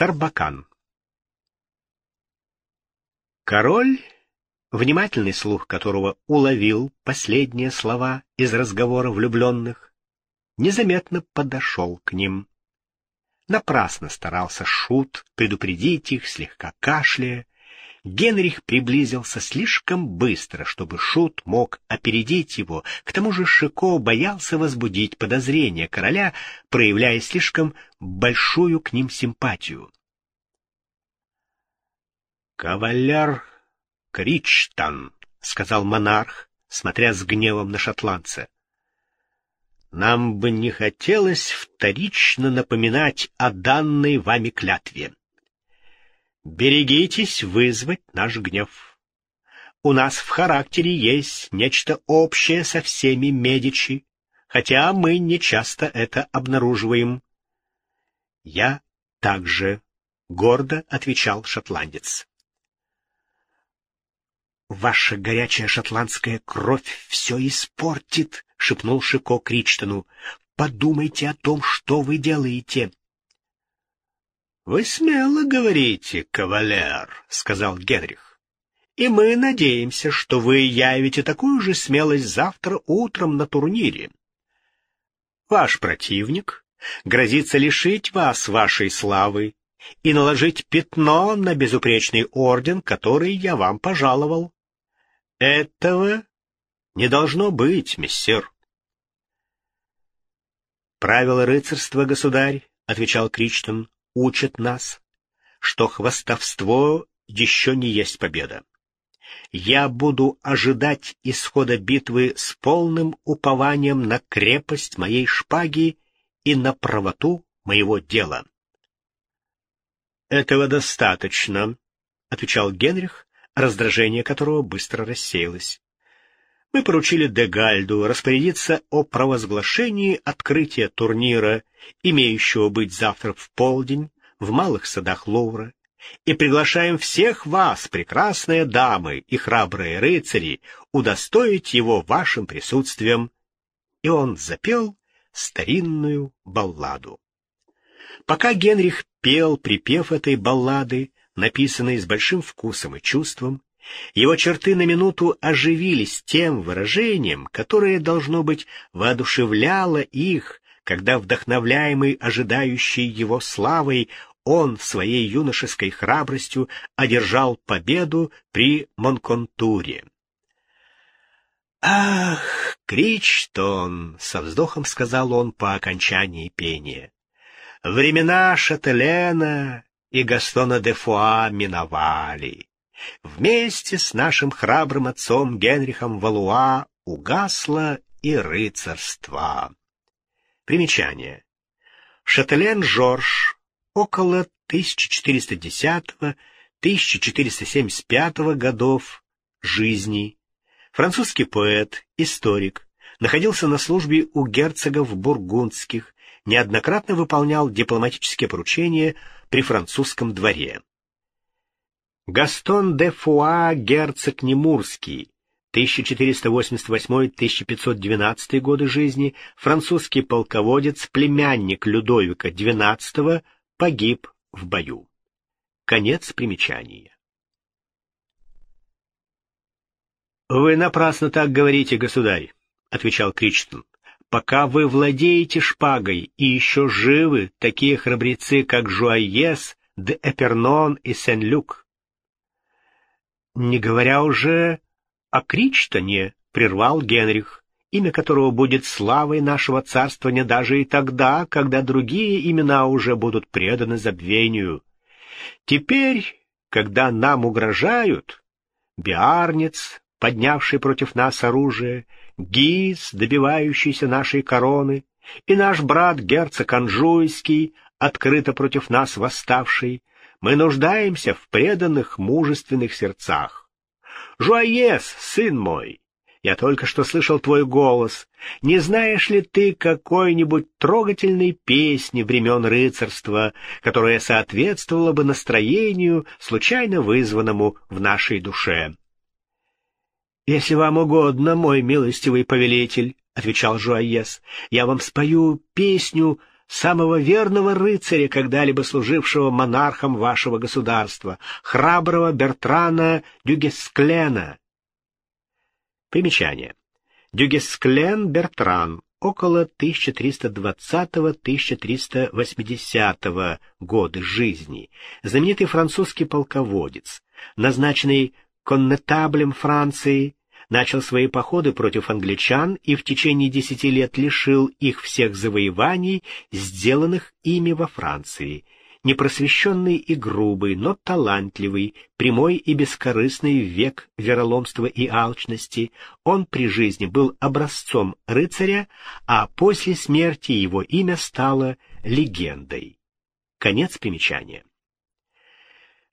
Сарбакан Король, внимательный слух которого уловил последние слова из разговора влюбленных, незаметно подошел к ним. Напрасно старался Шут предупредить их, слегка кашляя. Генрих приблизился слишком быстро, чтобы Шут мог опередить его. К тому же Шико боялся возбудить подозрения короля, проявляя слишком большую к ним симпатию. «Кавалер Кричтан», — сказал монарх, смотря с гневом на шотландца. «Нам бы не хотелось вторично напоминать о данной вами клятве. Берегитесь вызвать наш гнев. У нас в характере есть нечто общее со всеми Медичи, хотя мы не часто это обнаруживаем». «Я также», — гордо отвечал шотландец. «Ваша горячая шотландская кровь все испортит», — шепнул Шико Кричтону. «Подумайте о том, что вы делаете». «Вы смело говорите, кавалер», — сказал Генрих. «И мы надеемся, что вы явите такую же смелость завтра утром на турнире. Ваш противник грозится лишить вас вашей славы и наложить пятно на безупречный орден, который я вам пожаловал. Этого не должно быть, мессир. Правила рыцарства, государь, — отвечал Кричтон, — учат нас, что хвастовство еще не есть победа. Я буду ожидать исхода битвы с полным упованием на крепость моей шпаги и на правоту моего дела. «Этого достаточно», — отвечал Генрих, раздражение которого быстро рассеялось. Мы поручили Дегальду распорядиться о провозглашении открытия турнира, имеющего быть завтра в полдень, в малых садах Лоувра, и приглашаем всех вас, прекрасные дамы и храбрые рыцари, удостоить его вашим присутствием. И он запел старинную балладу. Пока Генрих пел припев этой баллады, написанный с большим вкусом и чувством, его черты на минуту оживились тем выражением, которое, должно быть, воодушевляло их, когда, вдохновляемый ожидающей его славой, он своей юношеской храбростью одержал победу при Монконтуре. «Ах, Кричтон!» — со вздохом сказал он по окончании пения. «Времена Шателена и Гастона де Фуа миновали. Вместе с нашим храбрым отцом Генрихом Валуа угасло и рыцарство. Примечание. Шателен Жорж около 1410-1475 годов жизни. Французский поэт, историк, находился на службе у герцогов бургундских, неоднократно выполнял дипломатические поручения при французском дворе. Гастон де Фуа, герцог Немурский, 1488-1512 годы жизни, французский полководец, племянник Людовика XII, погиб в бою. Конец примечания. «Вы напрасно так говорите, государь», — отвечал Кричтон. «Пока вы владеете шпагой и еще живы такие храбрецы, как Жуайес, де Эпернон и Сен-Люк». Не говоря уже о Кричтоне, прервал Генрих, имя которого будет славой нашего царствования даже и тогда, когда другие имена уже будут преданы забвению. Теперь, когда нам угрожают, Биарнец, поднявший против нас оружие, Гиз, добивающийся нашей короны, и наш брат герцог Анжуйский, открыто против нас восставший, мы нуждаемся в преданных, мужественных сердцах. Жуаес, сын мой, я только что слышал твой голос. Не знаешь ли ты какой-нибудь трогательной песни времен рыцарства, которая соответствовала бы настроению, случайно вызванному в нашей душе? — Если вам угодно, мой милостивый повелитель, — отвечал Жуаес, — я вам спою песню самого верного рыцаря, когда-либо служившего монархом вашего государства, храброго Бертрана Дюгесклена. Примечание. Дюгесклен Бертран, около 1320-1380 года жизни, знаменитый французский полководец, назначенный коннетаблем Франции, начал свои походы против англичан и в течение десяти лет лишил их всех завоеваний, сделанных ими во Франции. Непросвещенный и грубый, но талантливый, прямой и бескорыстный век вероломства и алчности, он при жизни был образцом рыцаря, а после смерти его имя стало легендой. Конец примечания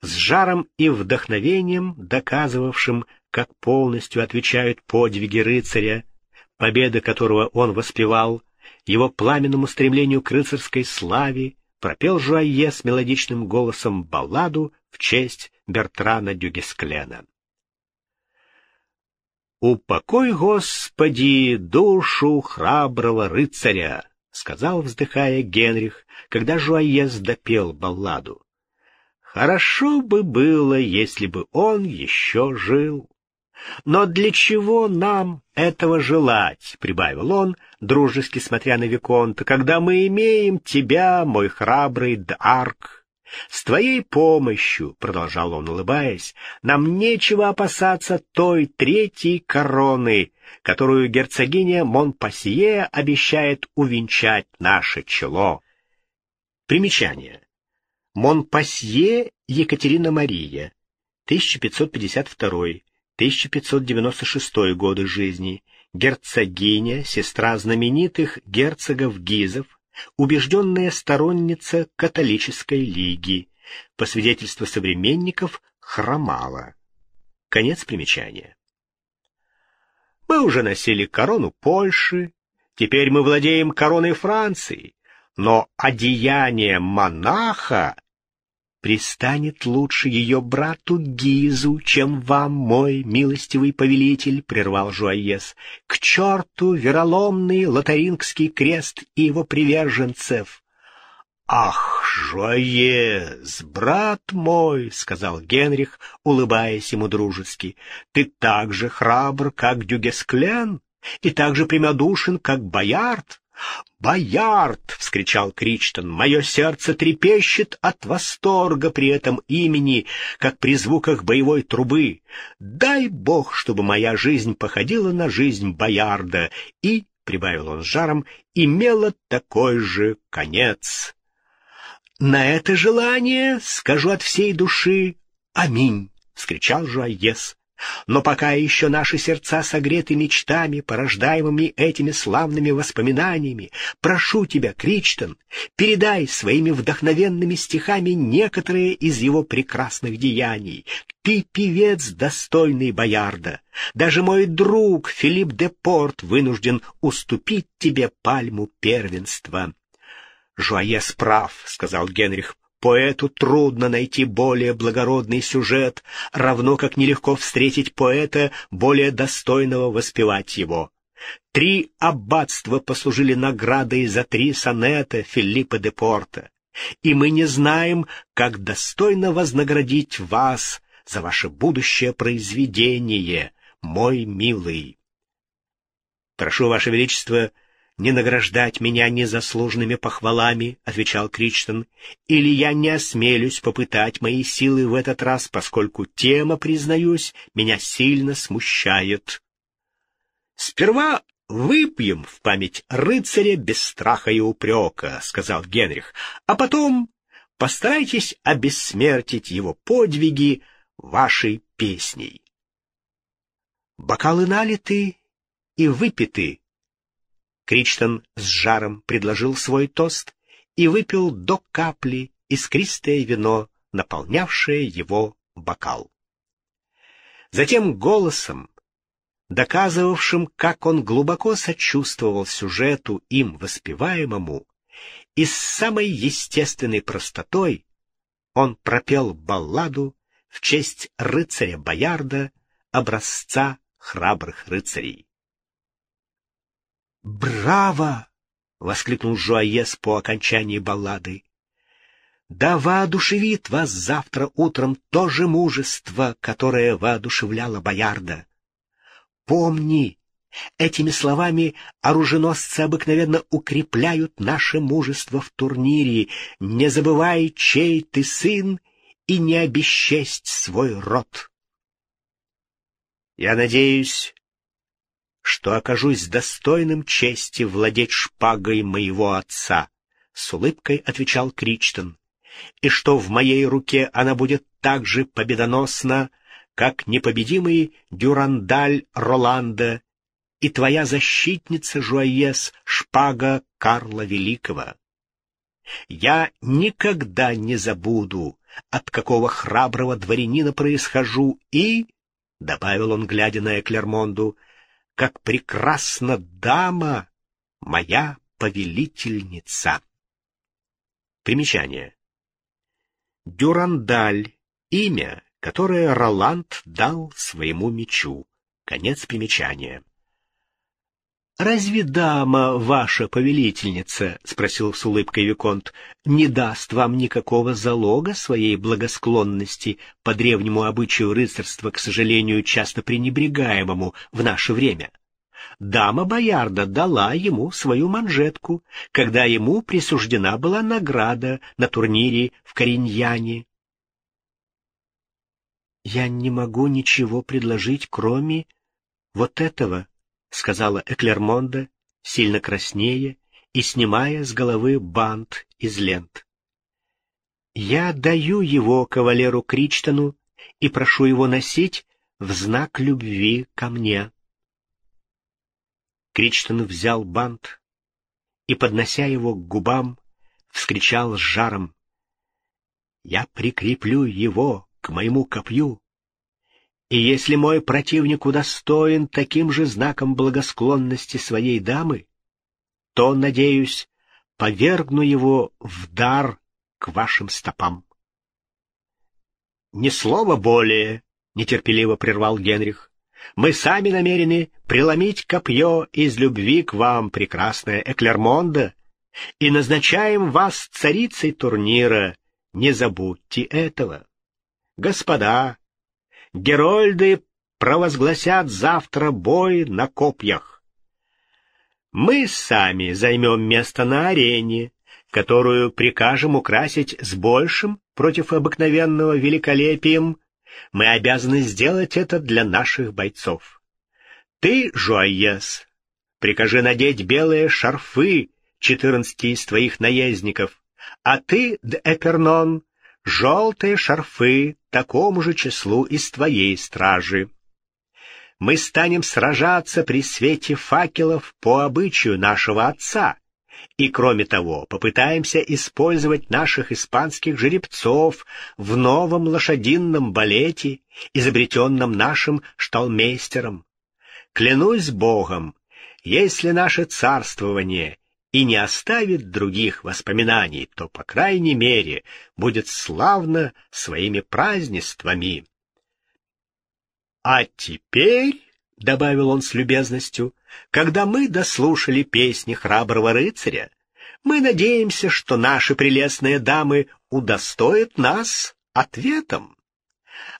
с жаром и вдохновением, доказывавшим, как полностью отвечают подвиги рыцаря, победы которого он воспевал, его пламенному стремлению к рыцарской славе, пропел Жуайе с мелодичным голосом балладу в честь Бертрана Дюгесклена. «Упокой, Господи, душу храброго рыцаря!» — сказал, вздыхая Генрих, когда Жуаез допел балладу. «Хорошо бы было, если бы он еще жил». Но для чего нам этого желать, — прибавил он, дружески смотря на Виконта, — когда мы имеем тебя, мой храбрый Д'Арк? С твоей помощью, — продолжал он, улыбаясь, — нам нечего опасаться той третьей короны, которую герцогиня Монпассие обещает увенчать наше чело. Примечание. Монпассье Екатерина Мария, 1552 1596 годы жизни, герцогиня, сестра знаменитых герцогов Гизов, убежденная сторонница католической лиги, по свидетельству современников, хромала. Конец примечания. Мы уже носили корону Польши, теперь мы владеем короной Франции, но одеяние монаха пристанет лучше ее брату Гизу, чем вам, мой милостивый повелитель, — прервал Жуаес. — К черту вероломный лотарингский крест и его приверженцев! — Ах, Жуаес, брат мой, — сказал Генрих, улыбаясь ему дружески, — ты так же храбр, как Дюгесклян, и так же прямодушен, как Боярд. «Боярд!» — вскричал Кричтон. «Мое сердце трепещет от восторга при этом имени, как при звуках боевой трубы. Дай Бог, чтобы моя жизнь походила на жизнь Боярда и, — прибавил он с жаром, — имела такой же конец». «На это желание скажу от всей души «Аминь!» — вскричал Жуайес. Но пока еще наши сердца согреты мечтами, порождаемыми этими славными воспоминаниями, прошу тебя, Кричтон, передай своими вдохновенными стихами некоторые из его прекрасных деяний. Ты певец, достойный Боярда. Даже мой друг Филипп де Порт вынужден уступить тебе пальму первенства. — Жуаес прав, — сказал Генрих Поэту трудно найти более благородный сюжет, равно как нелегко встретить поэта, более достойного воспевать его. Три аббатства послужили наградой за три сонета Филиппа де Порта, и мы не знаем, как достойно вознаградить вас за ваше будущее произведение, мой милый. Прошу, Ваше Величество, — не награждать меня незаслуженными похвалами, — отвечал Кричтон, — или я не осмелюсь попытать мои силы в этот раз, поскольку тема, признаюсь, меня сильно смущает. Сперва выпьем в память рыцаря без страха и упрека, — сказал Генрих, — а потом постарайтесь обессмертить его подвиги вашей песней. Бокалы налиты и выпиты, Кричтон с жаром предложил свой тост и выпил до капли искристое вино, наполнявшее его бокал. Затем голосом, доказывавшим, как он глубоко сочувствовал сюжету им воспеваемому, и с самой естественной простотой он пропел балладу в честь рыцаря-боярда, образца храбрых рыцарей. «Браво! — воскликнул Жуаес по окончании баллады. «Да воодушевит вас завтра утром то же мужество, которое воодушевляло Боярда. Помни, этими словами оруженосцы обыкновенно укрепляют наше мужество в турнире. Не забывай, чей ты сын, и не обесчесть свой род. Я надеюсь, что окажусь достойным чести владеть шпагой моего отца, — с улыбкой отвечал Кричтон, — и что в моей руке она будет так же победоносна, как непобедимый Дюрандаль Роланда и твоя защитница Жуаес, шпага Карла Великого. Я никогда не забуду, от какого храброго дворянина происхожу и, — добавил он, глядя на Эклермонду, как прекрасна дама, моя повелительница. Примечание. Дюрандаль — имя, которое Роланд дал своему мечу. Конец примечания. «Разве дама, ваша повелительница, — спросил с улыбкой Виконт, — не даст вам никакого залога своей благосклонности по древнему обычаю рыцарства, к сожалению, часто пренебрегаемому в наше время? Дама Боярда дала ему свою манжетку, когда ему присуждена была награда на турнире в Кориньяне. «Я не могу ничего предложить, кроме вот этого», — сказала Эклермонда, сильно краснея и снимая с головы бант из лент. «Я даю его кавалеру Кричтону и прошу его носить в знак любви ко мне». Кричтон взял бант и, поднося его к губам, вскричал с жаром. «Я прикреплю его к моему копью, и если мой противник удостоен таким же знаком благосклонности своей дамы, то, надеюсь, повергну его в дар к вашим стопам. «Ни слова более!» — нетерпеливо прервал Генрих. «Мы сами намерены преломить копье из любви к вам, прекрасная Эклермонда, и назначаем вас царицей турнира. Не забудьте этого. Господа, Герольды провозгласят завтра бой на копьях. Мы сами займем место на арене, которую прикажем украсить с большим против обыкновенного великолепием. Мы обязаны сделать это для наших бойцов. Ты, Жуайес, прикажи надеть белые шарфы четырнадцати из твоих наездников, а ты, Д'Эпернон, желтые шарфы такому же числу из твоей стражи. Мы станем сражаться при свете факелов по обычаю нашего отца, и, кроме того, попытаемся использовать наших испанских жеребцов в новом лошадином балете, изобретенном нашим шталмейстером. Клянусь Богом, если наше царствование и не оставит других воспоминаний, то, по крайней мере, будет славно своими празднествами. А теперь, — добавил он с любезностью, — когда мы дослушали песни храброго рыцаря, мы надеемся, что наши прелестные дамы удостоят нас ответом.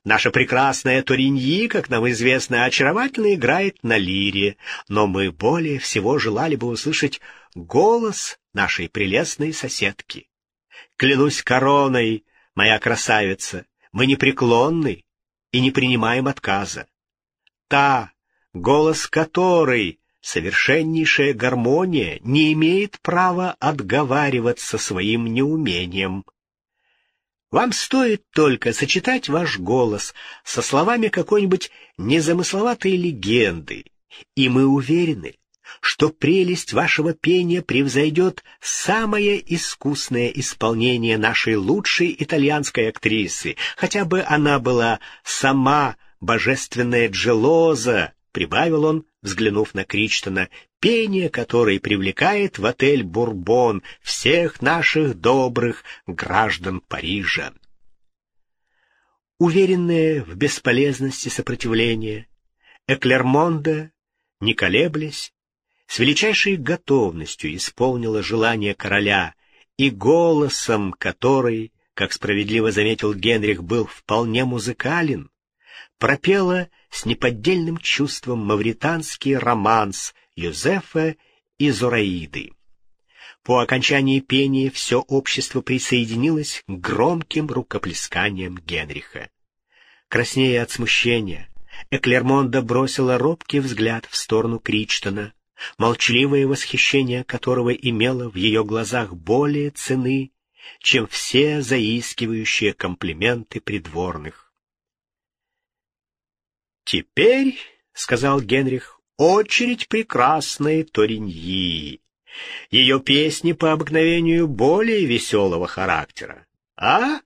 Наша прекрасная Туриньи, как нам известно, очаровательно играет на лире, но мы более всего желали бы услышать голос нашей прелестной соседки. Клянусь короной, моя красавица, мы непреклонны и не принимаем отказа. Та, голос которой совершеннейшая гармония, не имеет права отговариваться своим неумением. Вам стоит только сочетать ваш голос со словами какой-нибудь незамысловатой легенды, и мы уверены, что прелесть вашего пения превзойдет самое искусное исполнение нашей лучшей итальянской актрисы, хотя бы она была сама божественная Джелоза, прибавил он, взглянув на Кричтона, пение которой привлекает в отель «Бурбон» всех наших добрых граждан Парижа. Уверенные в бесполезности сопротивления, Эклермонда, не колеблясь, с величайшей готовностью исполнила желание короля, и голосом, который, как справедливо заметил Генрих, был вполне музыкален, пропела с неподдельным чувством мавританский романс Юзефа и Зораиды. По окончании пения все общество присоединилось к громким рукоплесканиям Генриха. Краснея от смущения, Эклермонда бросила робкий взгляд в сторону Кричтона, молчаливое восхищение которого имело в ее глазах более цены, чем все заискивающие комплименты придворных. «Теперь, — сказал Генрих, — очередь прекрасной Ториньи. Ее песни по обыкновению более веселого характера. А,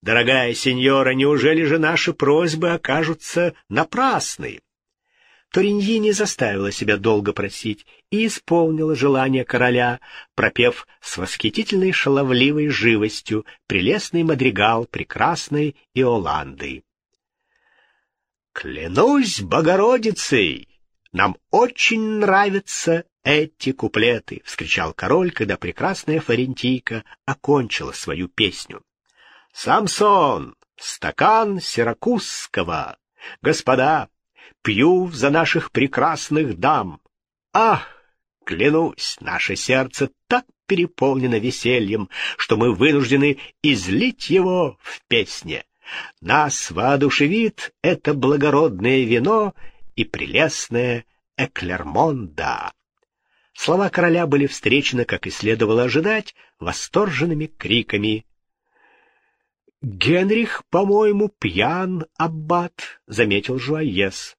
дорогая сеньора, неужели же наши просьбы окажутся напрасны? Ториньи не заставила себя долго просить и исполнила желание короля, пропев с восхитительной шаловливой живостью прелестный мадригал прекрасной Иоланды. «Клянусь Богородицей, нам очень нравятся эти куплеты!» — вскричал король, когда прекрасная Фарентийка окончила свою песню. «Самсон! Стакан сиракузского! Господа, пью за наших прекрасных дам. Ах, клянусь, наше сердце так переполнено весельем, что мы вынуждены излить его в песне. Нас воодушевит это благородное вино и прелестное Эклермонда. Слова короля были встречены, как и следовало ожидать, восторженными криками. «Генрих, по-моему, пьян, аббат», — заметил Жуаес.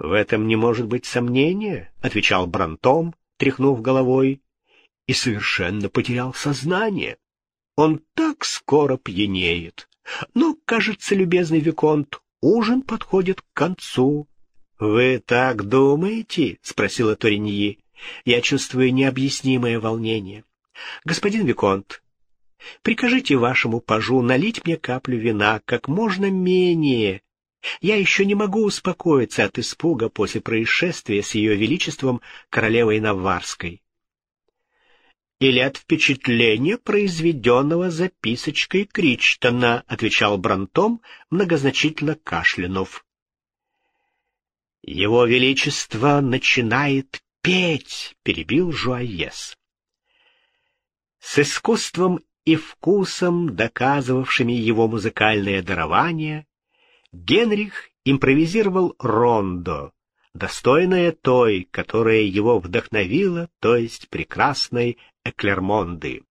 «В этом не может быть сомнения», — отвечал Брантом, тряхнув головой, и совершенно потерял сознание. Он так скоро пьянеет. Но, кажется, любезный Виконт, ужин подходит к концу. — Вы так думаете? — спросила Ториньи. — Я чувствую необъяснимое волнение. — Господин Виконт, прикажите вашему пажу налить мне каплю вина как можно менее, я еще не могу успокоиться от испуга после происшествия с ее величеством королевой Наварской. Или от впечатления, произведенного записочкой Кричтона, отвечал Брантом, многозначительно кашлянув. Его Величество начинает петь, перебил Жуаес. С искусством и вкусом, доказывавшими его музыкальное дарование, Генрих импровизировал рондо, достойное той, которая его вдохновила, то есть прекрасной Эклермонды.